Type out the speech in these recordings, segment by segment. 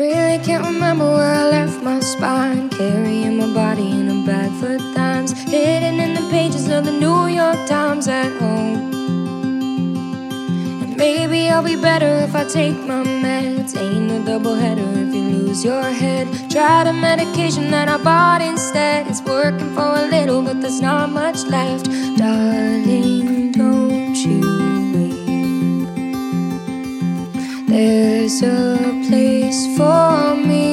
Really can't remember where I left my spine. Carrying my body in a bag for times. Hidden in the pages of the New York Times at home. And maybe I'll be better if I take my meds. Ain't a double header if you lose your head. Try the medication that I bought instead. It's working for a little, but there's not much left. Darling, don't you weep. There's a place for me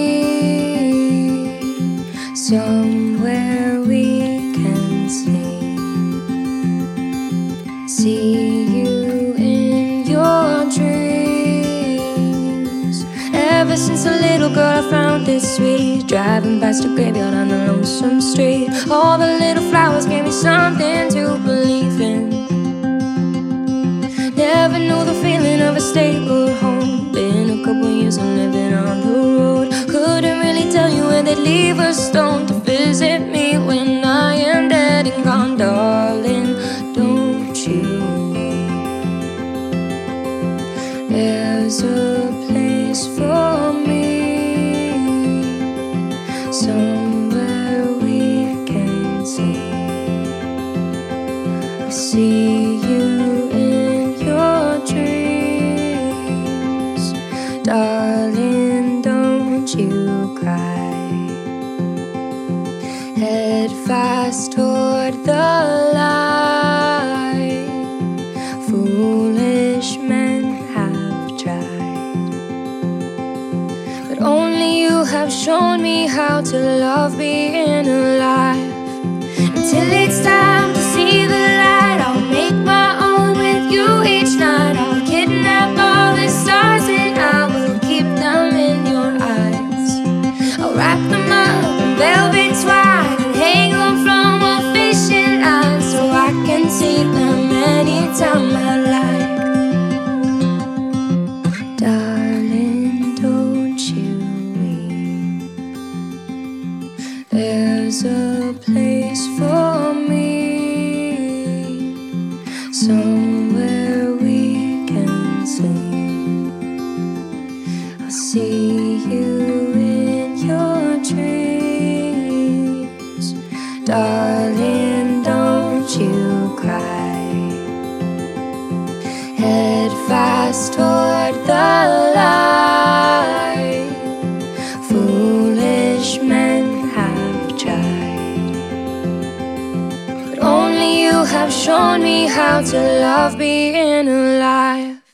somewhere we can sleep. See you in your dreams. Ever since a little girl, I found this sweet. Driving past a graveyard on a lonesome street. All the little flowers gave me something to believe in. They'd leave a stone to visit me when I am dead and gone, darling. Don't you. There's a place for me somewhere we can see. I see you in your dreams, darling. Don't you Head fast toward the light. Foolish men have tried, but only you have shown me how to love being alive. Until them anytime I like. Darling, don't you. There's a place fast toward the light. Foolish men have tried, but only you have shown me how to love being alive.